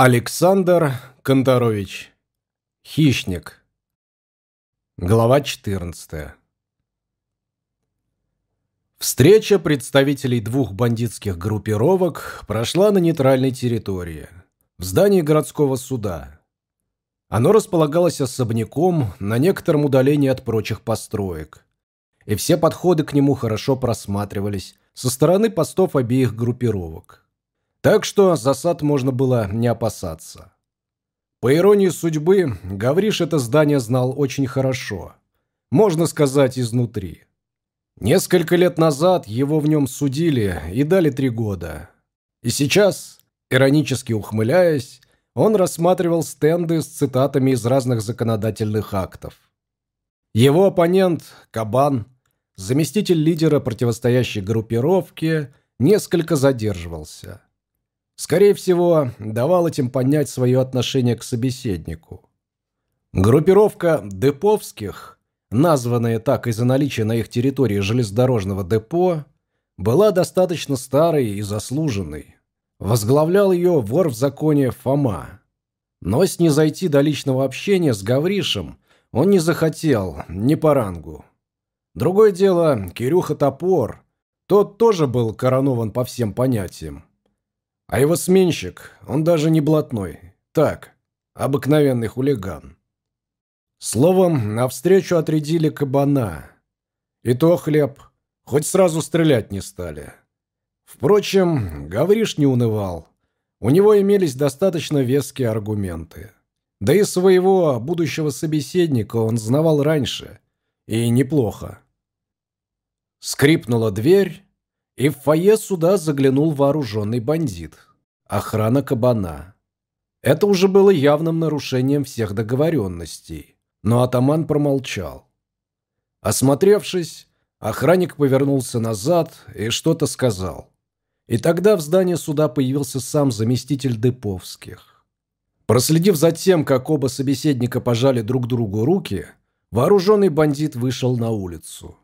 Александр Конторович. Хищник. Глава 14. Встреча представителей двух бандитских группировок прошла на нейтральной территории, в здании городского суда. Оно располагалось особняком на некотором удалении от прочих построек, и все подходы к нему хорошо просматривались со стороны постов обеих группировок. Так что засад можно было не опасаться. По иронии судьбы, Гавриш это здание знал очень хорошо. Можно сказать, изнутри. Несколько лет назад его в нем судили и дали три года. И сейчас, иронически ухмыляясь, он рассматривал стенды с цитатами из разных законодательных актов. Его оппонент, Кабан, заместитель лидера противостоящей группировки, несколько задерживался – скорее всего, давал этим понять свое отношение к собеседнику. Группировка «Деповских», названная так из-за наличия на их территории железнодорожного депо, была достаточно старой и заслуженной. Возглавлял ее вор в законе Фома. Но снизойти до личного общения с Гавришем он не захотел, не по рангу. Другое дело, Кирюха Топор, тот тоже был коронован по всем понятиям. А его сменщик, он даже не блатной. Так, обыкновенный хулиган. Словом, навстречу отрядили кабана. И то хлеб, хоть сразу стрелять не стали. Впрочем, Гавриш не унывал. У него имелись достаточно веские аргументы. Да и своего будущего собеседника он знавал раньше. И неплохо. Скрипнула дверь, и в фойе суда заглянул вооруженный бандит. Охрана кабана. Это уже было явным нарушением всех договоренностей, но атаман промолчал. Осмотревшись, охранник повернулся назад и что-то сказал. И тогда в здании суда появился сам заместитель Деповских. Проследив за тем, как оба собеседника пожали друг другу руки, вооруженный бандит вышел на улицу.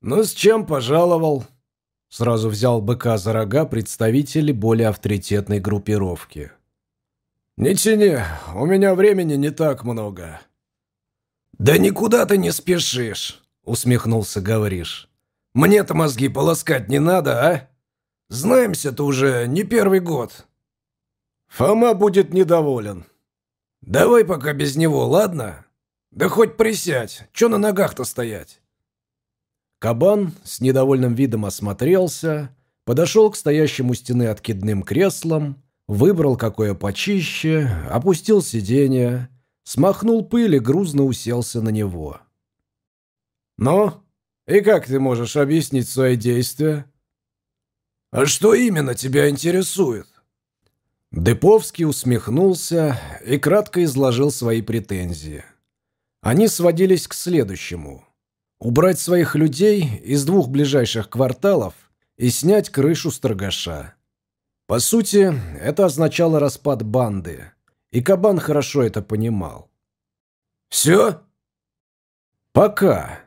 «Ну, с чем пожаловал?» Сразу взял быка за рога представители более авторитетной группировки. «Не тяни, у меня времени не так много». «Да никуда ты не спешишь», — усмехнулся Гавриш. «Мне-то мозги полоскать не надо, а? Знаемся-то уже не первый год». «Фома будет недоволен». «Давай пока без него, ладно? Да хоть присядь, чё на ногах-то стоять?» Кабан с недовольным видом осмотрелся, подошел к стоящему стены откидным креслам, выбрал какое почище, опустил сиденье, смахнул пыль и грузно уселся на него. «Ну, и как ты можешь объяснить свои действия?» «А что именно тебя интересует?» Деповский усмехнулся и кратко изложил свои претензии. Они сводились к следующему убрать своих людей из двух ближайших кварталов и снять крышу с торгаша. По сути, это означало распад банды, и Кабан хорошо это понимал. «Все?» «Пока».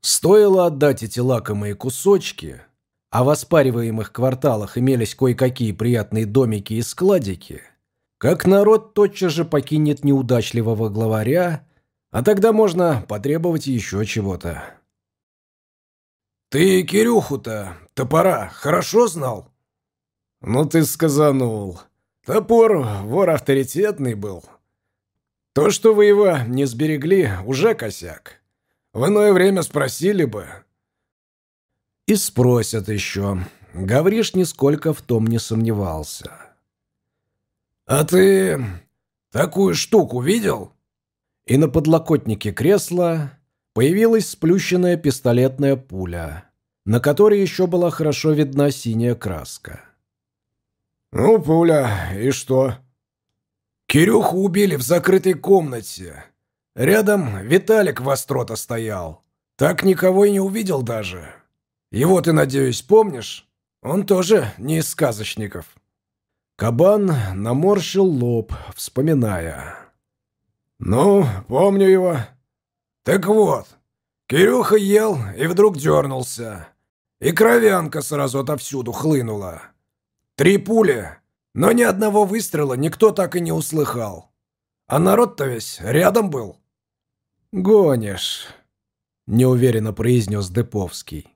Стоило отдать эти лакомые кусочки, а в оспариваемых кварталах имелись кое-какие приятные домики и складики, как народ тотчас же покинет неудачливого главаря а тогда можно потребовать еще чего-то. «Ты Кирюху-то, топора, хорошо знал?» «Ну ты сказанул. Топор вор авторитетный был. То, что вы его не сберегли, уже косяк. В иное время спросили бы». И спросят еще. Гавриш нисколько в том не сомневался. «А ты такую штуку видел?» И на подлокотнике кресла появилась сплющенная пистолетная пуля, на которой еще была хорошо видна синяя краска. «Ну, пуля, и что?» «Кирюху убили в закрытой комнате. Рядом Виталик Вострота стоял. Так никого и не увидел даже. Его ты, надеюсь, помнишь? Он тоже не из сказочников». Кабан наморщил лоб, вспоминая. «Ну, помню его. Так вот, Кирюха ел и вдруг дернулся. И кровянка сразу отовсюду хлынула. Три пули, но ни одного выстрела никто так и не услыхал. А народ-то весь рядом был». «Гонишь», — неуверенно произнес Деповский.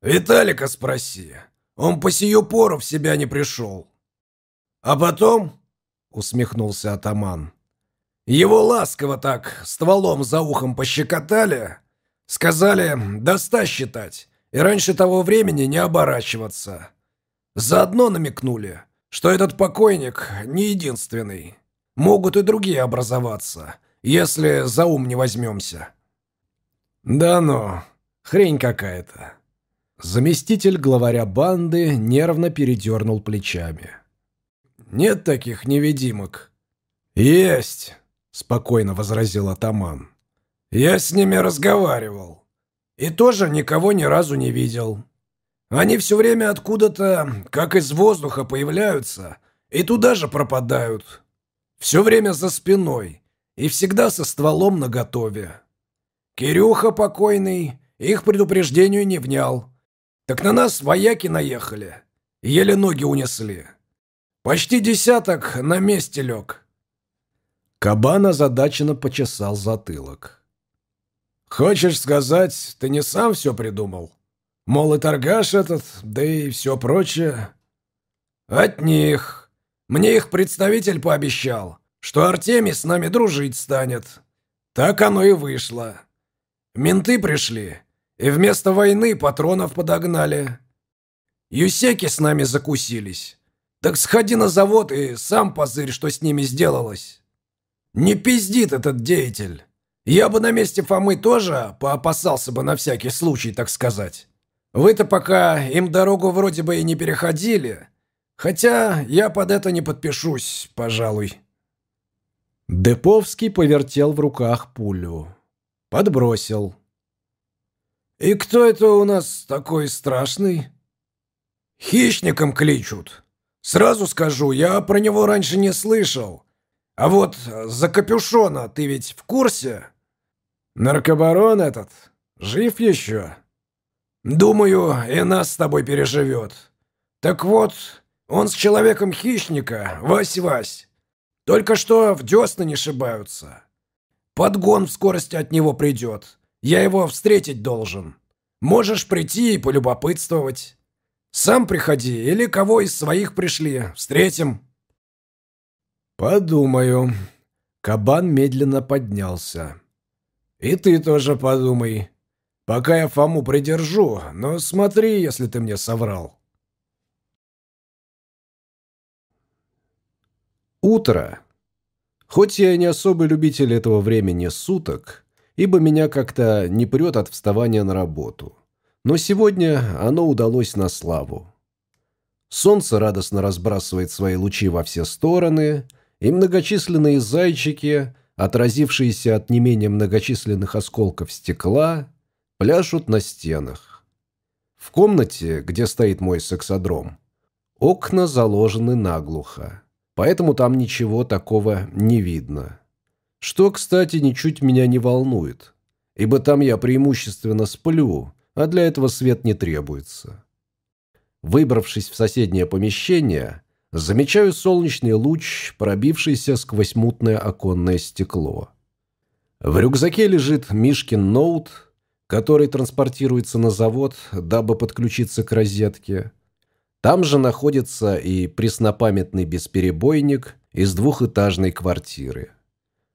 «Виталика спроси. Он по сию пору в себя не пришел. А потом, — усмехнулся атаман, — его ласково так стволом за ухом пощекотали, сказали «доста считать» и раньше того времени не оборачиваться. Заодно намекнули, что этот покойник не единственный. Могут и другие образоваться, если за ум не возьмемся. Да ну, хрень какая-то. Заместитель главаря банды нервно передернул плечами. «Нет таких невидимок?» «Есть», — спокойно возразил атаман. «Я с ними разговаривал. И тоже никого ни разу не видел. Они все время откуда-то, как из воздуха, появляются и туда же пропадают. Все время за спиной и всегда со стволом наготове. Кирюха покойный их предупреждению не внял, так на нас вояки наехали. Еле ноги унесли. Почти десяток на месте лег. Кабан озадаченно почесал затылок. «Хочешь сказать, ты не сам все придумал? Мол, и торгаш этот, да и все прочее?» «От них. Мне их представитель пообещал, что Артемий с нами дружить станет. Так оно и вышло. Менты пришли, и вместо войны патронов подогнали. Юсеки с нами закусились. Так сходи на завод и сам позырь, что с ними сделалось. Не пиздит этот деятель. Я бы на месте Фомы тоже поопасался бы на всякий случай, так сказать. Вы-то пока им дорогу вроде бы и не переходили. Хотя я под это не подпишусь, пожалуй. Деповский повертел в руках пулю. Подбросил. «И кто это у нас такой страшный?» «Хищником кличут. Сразу скажу, я про него раньше не слышал. А вот за капюшона ты ведь в курсе?» «Наркобарон этот? Жив еще?» «Думаю, и нас с тобой переживет. Так вот, он с человеком хищника, Вась-Вась. Только что в десна не шибаются. Подгон в скорости от него придет. Я его встретить должен. Можешь прийти и полюбопытствовать. Сам приходи или кого из своих пришли. Встретим». «Подумаю». Кабан медленно поднялся. «И ты тоже подумай. Пока я Фому придержу, но смотри, если ты мне соврал». Утро. Хоть я не особый любитель этого времени суток, ибо меня как-то не прет от вставания на работу. Но сегодня оно удалось на славу. Солнце радостно разбрасывает свои лучи во все стороны, и многочисленные зайчики, отразившиеся от не менее многочисленных осколков стекла, пляшут на стенах. В комнате, где стоит мой сексодром, окна заложены наглухо, поэтому там ничего такого не видно. Что, кстати, ничуть меня не волнует, ибо там я преимущественно сплю, а для этого свет не требуется. Выбравшись в соседнее помещение, замечаю солнечный луч, пробившийся сквозь мутное оконное стекло. В рюкзаке лежит Мишкин ноут, который транспортируется на завод, дабы подключиться к розетке. Там же находится и преснопамятный бесперебойник из двухэтажной квартиры.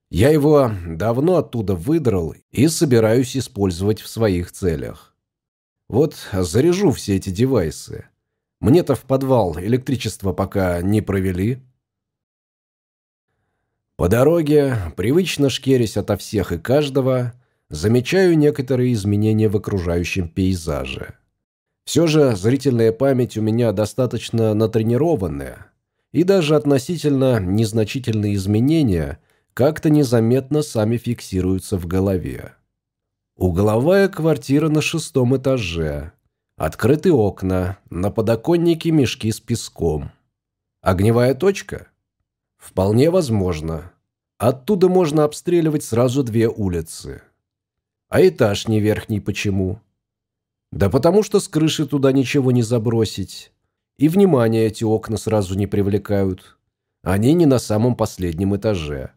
Я его давно оттуда выдрал и собираюсь использовать в своих целях. Вот заряжу все эти девайсы. Мне-то в подвал электричество пока не провели. По дороге, привычно шкерясь ото всех и каждого, замечаю некоторые изменения в окружающем пейзаже. Все же зрительная память у меня достаточно натренированная, и даже относительно незначительные изменения – как-то незаметно сами фиксируются в голове. Угловая квартира на шестом этаже. Открыты окна, на подоконнике мешки с песком. Огневая точка? Вполне возможно. Оттуда можно обстреливать сразу две улицы. А этаж не верхний почему? Да потому что с крыши туда ничего не забросить. И внимание эти окна сразу не привлекают. Они не на самом последнем этаже.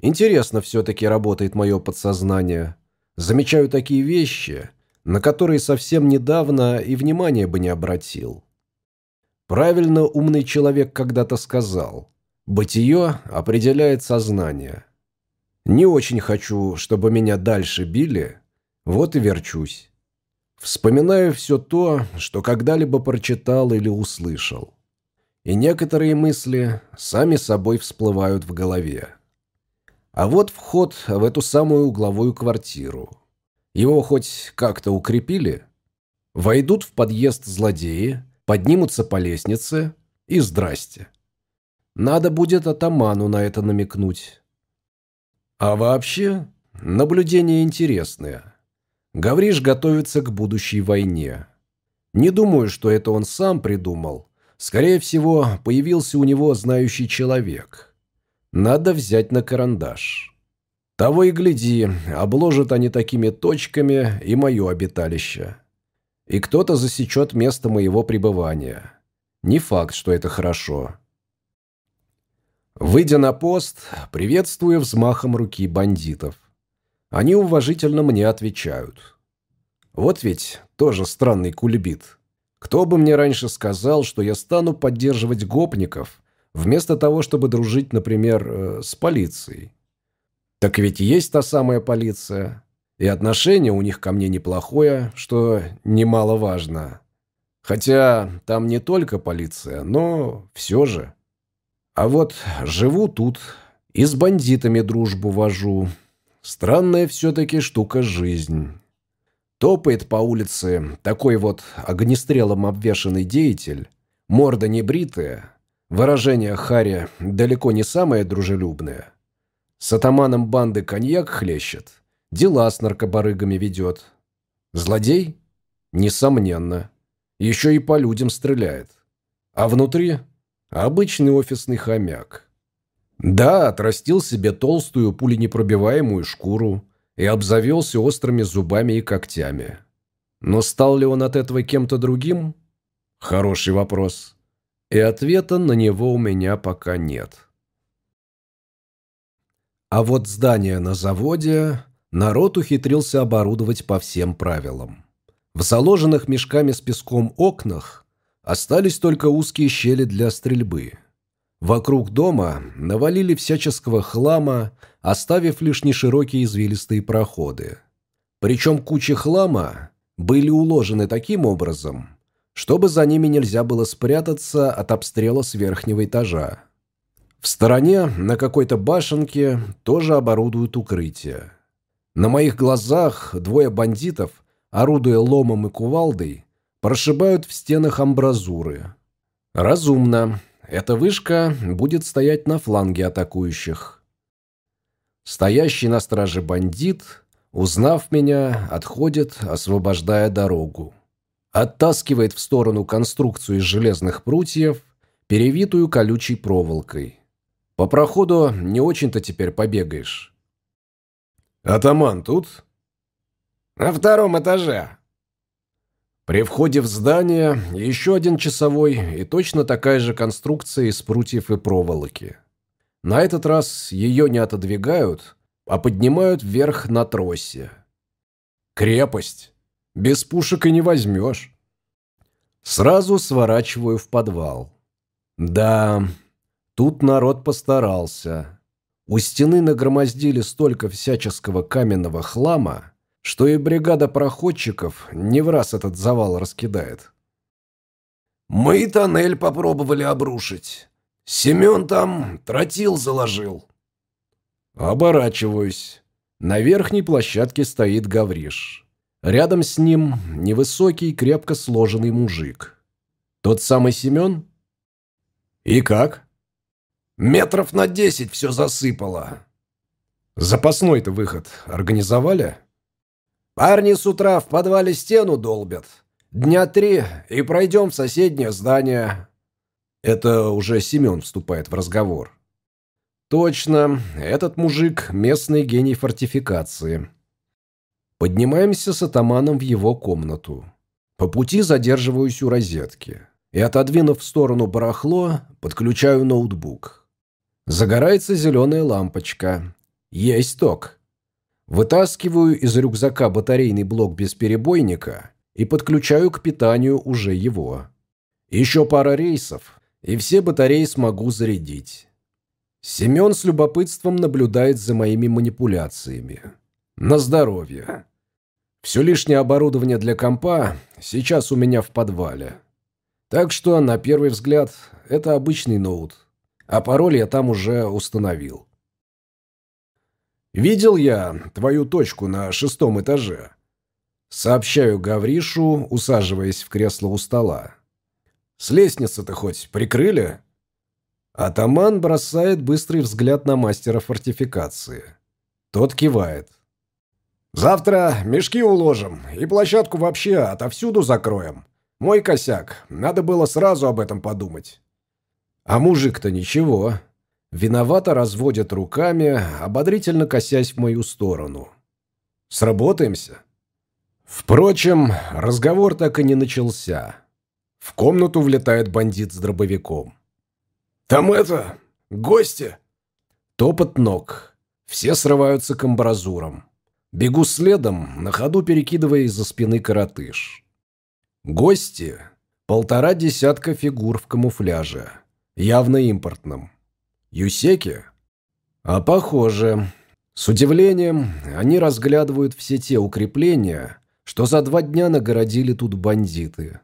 Интересно все-таки работает мое подсознание. Замечаю такие вещи, на которые совсем недавно и внимания бы не обратил. Правильно умный человек когда-то сказал, бытие определяет сознание. Не очень хочу, чтобы меня дальше били, вот и верчусь. Вспоминаю все то, что когда-либо прочитал или услышал. И некоторые мысли сами собой всплывают в голове. А вот вход в эту самую угловую квартиру. Его хоть как-то укрепили? Войдут в подъезд злодеи, поднимутся по лестнице и здрасте. Надо будет атаману на это намекнуть. А вообще, наблюдение интересное. Гавриш готовится к будущей войне. Не думаю, что это он сам придумал. Скорее всего, появился у него знающий человек. Надо взять на карандаш. Того и гляди, обложат они такими точками и мое обиталище. И кто-то засечет место моего пребывания. Не факт, что это хорошо. Выйдя на пост, приветствую взмахом руки бандитов. Они уважительно мне отвечают. Вот ведь тоже странный кульбит. Кто бы мне раньше сказал, что я стану поддерживать гопников, вместо того, чтобы дружить, например, э, с полицией? Так ведь есть та самая полиция, и отношение у них ко мне неплохое, что немаловажно. Хотя там не только полиция, но все же. А вот живу тут и с бандитами дружбу вожу. Странная все-таки штука жизнь. Топает по улице такой вот огнестрелом обвешанный деятель, морда небритая, выражение Хари далеко не самое дружелюбное. С атаманом банды коньяк хлещет, дела с наркобарыгами ведет. Злодей? Несомненно. Еще и по людям стреляет. А внутри обычный офисный хомяк. Да, отрастил себе толстую пуленепробиваемую шкуру и обзавелся острыми зубами и когтями. Но стал ли он от этого кем-то другим? Хороший вопрос. И ответа на него у меня пока нет. А вот здание на заводе народ ухитрился оборудовать по всем правилам. В заложенных мешками с песком окнах остались только узкие щели для стрельбы – Вокруг дома навалили всяческого хлама, оставив лишь неширокие извилистые проходы. Причем кучи хлама были уложены таким образом, чтобы за ними нельзя было спрятаться от обстрела с верхнего этажа. В стороне, на какой-то башенке, тоже оборудуют укрытие. На моих глазах двое бандитов, орудуя ломом и кувалдой, прошибают в стенах амбразуры. Разумно. Эта вышка будет стоять на фланге атакующих. Стоящий на страже бандит, узнав меня, отходит, освобождая дорогу. Оттаскивает в сторону конструкцию из железных прутьев, перевитую колючей проволокой. По проходу не очень-то теперь побегаешь. «Атаман тут?» «На втором этаже», при входе в здание еще один часовой и точно такая же конструкция из прутьев и проволоки. На этот раз ее не отодвигают, а поднимают вверх на тросе. Крепость. Без пушек и не возьмешь. Сразу сворачиваю в подвал. Да, тут народ постарался. У стены нагромоздили столько всяческого каменного хлама, что и бригада проходчиков не в раз этот завал раскидает. «Мы тоннель попробовали обрушить. Семен там тротил заложил». Оборачиваюсь. На верхней площадке стоит Гавриш. Рядом с ним невысокий, крепко сложенный мужик. Тот самый Семен? И как? Метров на десять все засыпало. Запасной-то выход организовали? Парни с утра в подвале стену долбят. Дня три и пройдем в соседнее здание». Это уже Семен вступает в разговор. «Точно, этот мужик – местный гений фортификации». Поднимаемся с атаманом в его комнату. По пути задерживаюсь у розетки. и, отодвинув в сторону барахло, подключаю ноутбук. Загорается зеленая лампочка. Есть ток. Вытаскиваю из рюкзака батарейный блок бесперебойника и подключаю к питанию уже его. Еще пара рейсов, и все батареи смогу зарядить. Семен с любопытством наблюдает за моими манипуляциями. На здоровье. Все лишнее оборудование для компа сейчас у меня в подвале. Так что, на первый взгляд, это обычный ноут. А пароль я там уже установил. «Видел я твою точку на шестом этаже», — сообщаю Гавришу, усаживаясь в кресло у стола. «С лестницы-то хоть прикрыли?» Атаман бросает быстрый взгляд на мастера фортификации. Тот кивает. «Завтра мешки уложим и площадку вообще отовсюду закроем. Мой косяк. Надо было сразу об этом подумать». А мужик-то ничего. Виновато разводят руками, ободрительно косясь в мою сторону. Сработаемся? Впрочем, разговор так и не начался. В комнату влетает бандит с дробовиком. «Там это... гости!» Топот ног. Все срываются к амбразурам. Бегу следом, на ходу перекидывая из-за спины коротыш. Гости — полтора десятка фигур в камуфляже, явно импортном. Юсеки? А похоже. С удивлением они разглядывают все те укрепления, что за два дня нагородили тут бандиты.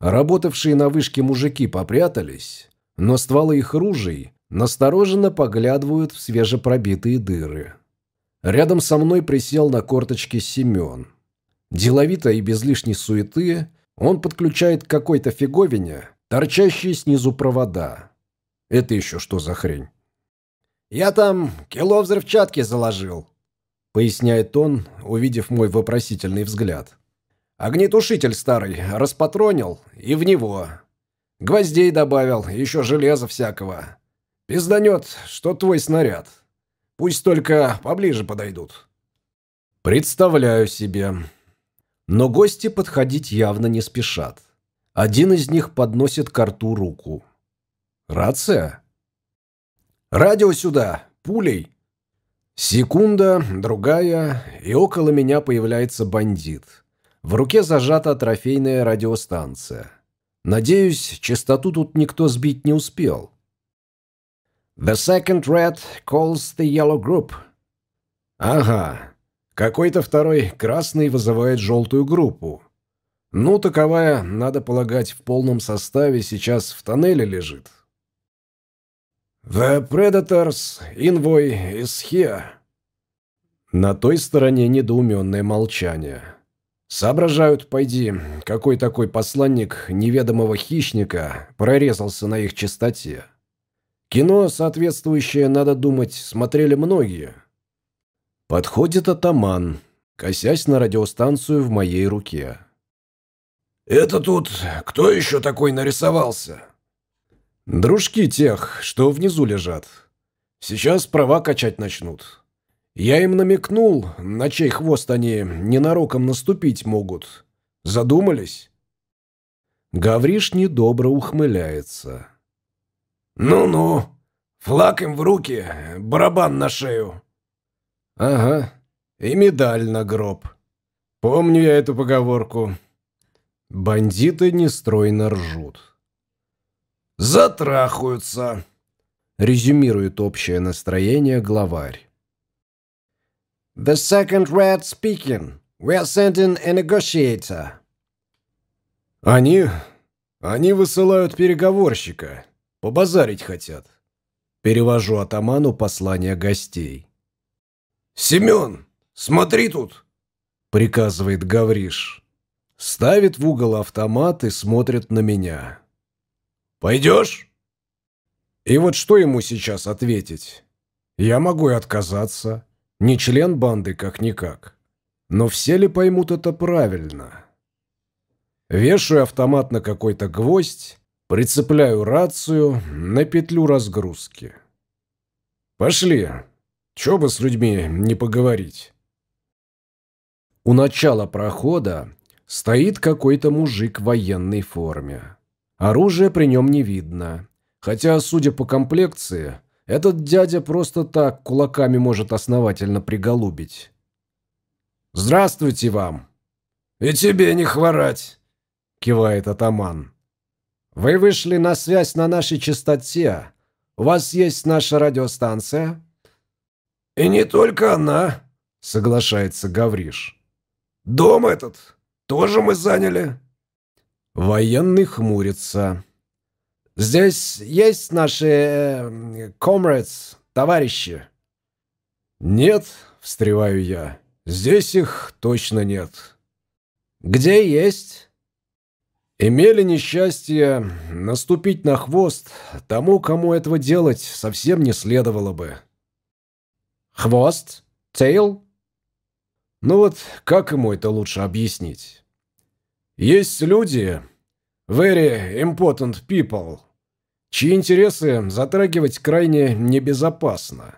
Работавшие на вышке мужики попрятались, но стволы их ружей настороженно поглядывают в свежепробитые дыры. Рядом со мной присел на корточки Семен. Деловито и без лишней суеты он подключает к какой-то фиговине торчащие снизу провода. Это еще что за хрень? «Я там кило взрывчатки заложил», — поясняет он, увидев мой вопросительный взгляд. «Огнетушитель старый распатронил и в него. Гвоздей добавил, еще железа всякого. Пизданет, что твой снаряд. Пусть только поближе подойдут. Представляю себе. Но гости подходить явно не спешат. Один из них подносит к рту руку. Рация? Радио сюда, пулей. Секунда, другая, и около меня появляется бандит. В руке зажата трофейная радиостанция. Надеюсь, частоту тут никто сбить не успел. The second red calls the yellow group. Ага. Какой-то второй красный вызывает желтую группу. Ну, таковая, надо полагать, в полном составе сейчас в тоннеле лежит. The Predators Invoy is here. На той стороне недоуменное молчание. Соображают, пойди, какой такой посланник неведомого хищника прорезался на их чистоте. Кино, соответствующее, надо думать, смотрели многие. Подходит атаман, косясь на радиостанцию в моей руке. «Это тут кто еще такой нарисовался?» «Дружки тех, что внизу лежат. Сейчас права качать начнут. Я им намекнул, на чей хвост они ненароком наступить могут. Задумались? Гавриш недобро ухмыляется. «Ну-ну, флаг им в руки, барабан на шею». «Ага, и медаль на гроб. Помню я эту поговорку». Бандиты нестройно ржут. «Затрахаются», — резюмирует общее настроение главарь. The second red speaking. We are sending a negotiator. Они... они высылают переговорщика. Побазарить хотят. Перевожу атаману послание гостей. «Семен, смотри тут!» Приказывает Гавриш. Ставит в угол автомат и смотрит на меня. «Пойдешь?» И вот что ему сейчас ответить? Я могу и отказаться. Не член банды как-никак. Но все ли поймут это правильно? Вешаю автомат на какой-то гвоздь, прицепляю рацию на петлю разгрузки. Пошли. Чё бы с людьми не поговорить? У начала прохода стоит какой-то мужик в военной форме. Оружия при нем не видно. Хотя, судя по комплекции, этот дядя просто так кулаками может основательно приголубить. «Здравствуйте вам!» «И тебе не хворать!» — кивает атаман. «Вы вышли на связь на нашей частоте. У вас есть наша радиостанция?» «И не только она», — соглашается Гавриш. «Дом этот тоже мы заняли». Военный хмурится. Здесь есть наши э, comrades, товарищи?» «Нет», — встреваю я, — «здесь их точно нет». «Где есть?» Имели несчастье наступить на хвост тому, кому этого делать совсем не следовало бы. «Хвост? Тейл?» Ну вот, как ему это лучше объяснить? Есть люди, very important people, чьи интересы затрагивать крайне небезопасно.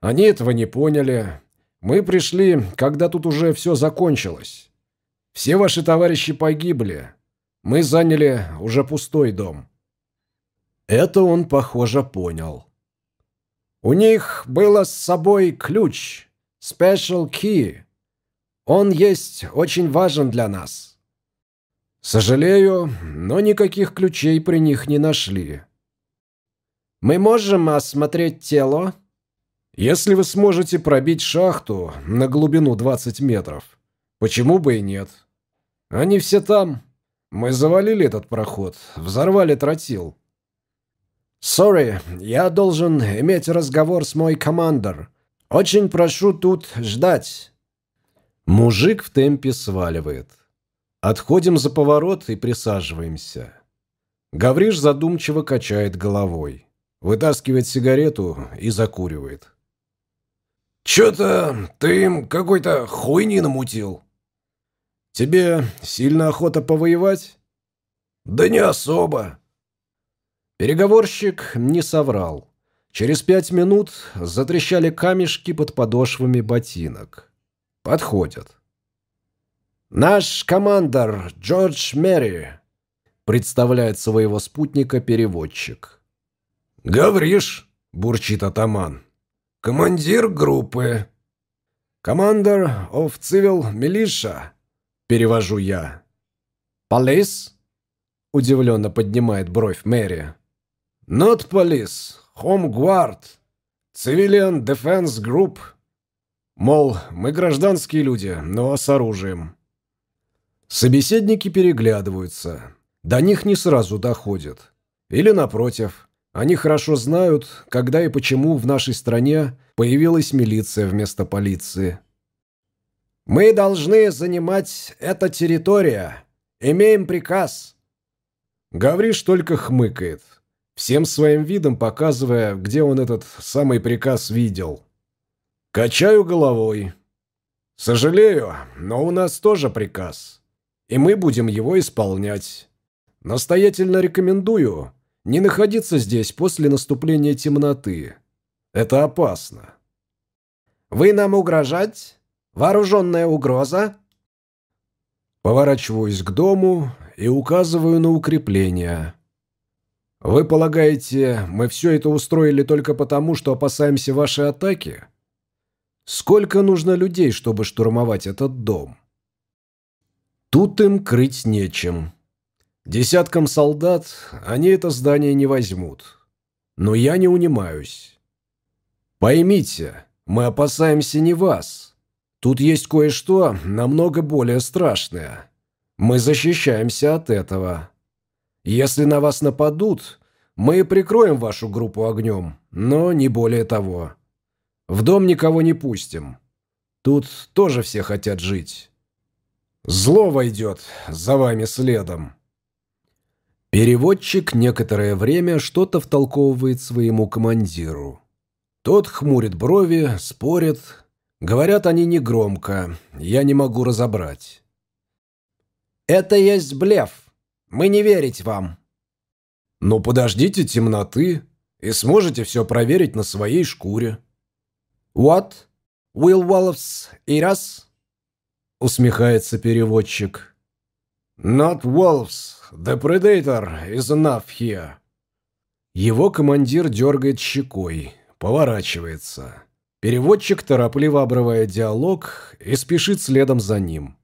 Они этого не поняли. Мы пришли, когда тут уже все закончилось. Все ваши товарищи погибли. Мы заняли уже пустой дом. Это он, похоже, понял. У них было с собой ключ, special key. Он есть очень важен для нас. Сожалею, но никаких ключей при них не нашли. Мы можем осмотреть тело? Если вы сможете пробить шахту на глубину 20 метров, почему бы и нет? Они все там. Мы завалили этот проход, взорвали тротил. Сори, я должен иметь разговор с мой командор. Очень прошу тут ждать. Мужик в темпе сваливает. Отходим за поворот и присаживаемся. Гавриш задумчиво качает головой вытаскивает сигарету и закуривает. «Чё-то ты им какой-то хуйни намутил». «Тебе сильно охота повоевать?» «Да не особо». Переговорщик не соврал. Через пять минут затрещали камешки под подошвами ботинок. Подходят. «Наш командор Джордж Мэри», представляет своего спутника переводчик. «Гавриш», – бурчит атаман. «Командир группы». «Командер of Civil Militia», – перевожу я. «Полис?» – удивленно поднимает бровь Мэри. «Not police, home guard, civilian defense group». Мол, мы гражданские люди, но с оружием. Собеседники переглядываются. До них не сразу доходит. Или, напротив, они хорошо знают, когда и почему в нашей стране появилась милиция вместо полиции. «Мы должны занимать эту территорию. Имеем приказ». Гавриш только хмыкает, всем своим видом показывая, где он этот самый приказ видел. Качаю головой. «Сожалею, но у нас тоже приказ, и мы будем его исполнять. Настоятельно рекомендую не находиться здесь после наступления темноты. Это опасно. Вы нам угрожать? Вооруженная угроза? Поворачиваюсь к дому и указываю на укрепление. Вы полагаете, мы все это устроили только потому, что опасаемся вашей атаки? Сколько нужно людей, чтобы штурмовать этот дом? Тут им крыть нечем. Десяткам солдат они это здание не возьмут. Но я не унимаюсь. Поймите, мы опасаемся не вас. Тут есть кое-что намного более страшное. Мы защищаемся от этого. Если на вас нападут, мы прикроем вашу группу огнем, но не более того. В дом никого не пустим. Тут тоже все хотят жить. Зло войдет за вами следом. Переводчик некоторое время что-то втолковывает своему командиру. Тот хмурит брови, спорит. Говорят они негромко, я не могу разобрать. «Это есть блеф. Мы не верить вам». «Ну подождите темноты и сможете все проверить на своей шкуре». «What? Will Wolves eat us?» Усмехается переводчик. Not wolves. The predator is enough here. Его командир дергает щекой, поворачивается. Переводчик торопливо обрывает диалог и спешит следом за ним.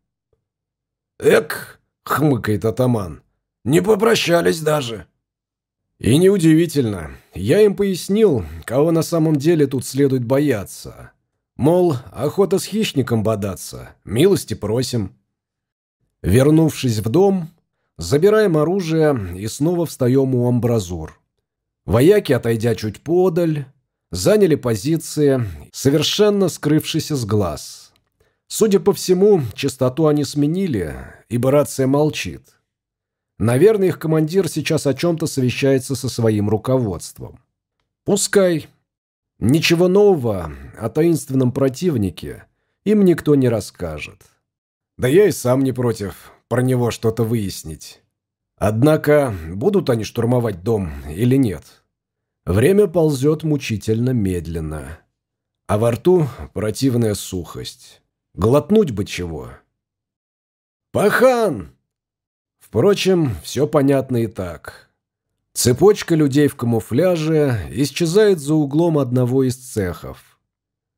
«Эк!» — хмыкает атаман. «Не попрощались даже!» И неудивительно. Я им пояснил, кого на самом деле тут следует бояться. Мол, охота с хищником бодаться. Милости просим. Вернувшись в дом, забираем оружие и снова встаем у амбразур. Вояки, отойдя чуть подаль, заняли позиции, совершенно скрывшись с глаз. Судя по всему, частоту они сменили, ибо рация молчит. Наверное, их командир сейчас о чем-то совещается со своим руководством. Пускай. Ничего нового о таинственном противнике им никто не расскажет. Да я и сам не против про него что-то выяснить. Однако, будут они штурмовать дом или нет? Время ползет мучительно медленно. А во рту противная сухость. Глотнуть бы чего. «Пахан!» Впрочем, все понятно и так. Цепочка людей в камуфляже исчезает за углом одного из цехов.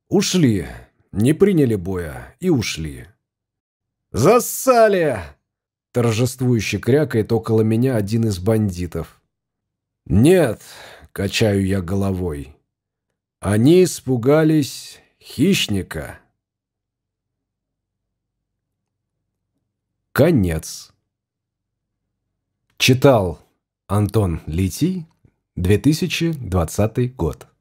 Ушли, не приняли боя и ушли. «Зассали!» Торжествующе крякает около меня один из бандитов. «Нет», — качаю я головой. «Они испугались хищника». Конец. Читал Антон Литий, 2020 год.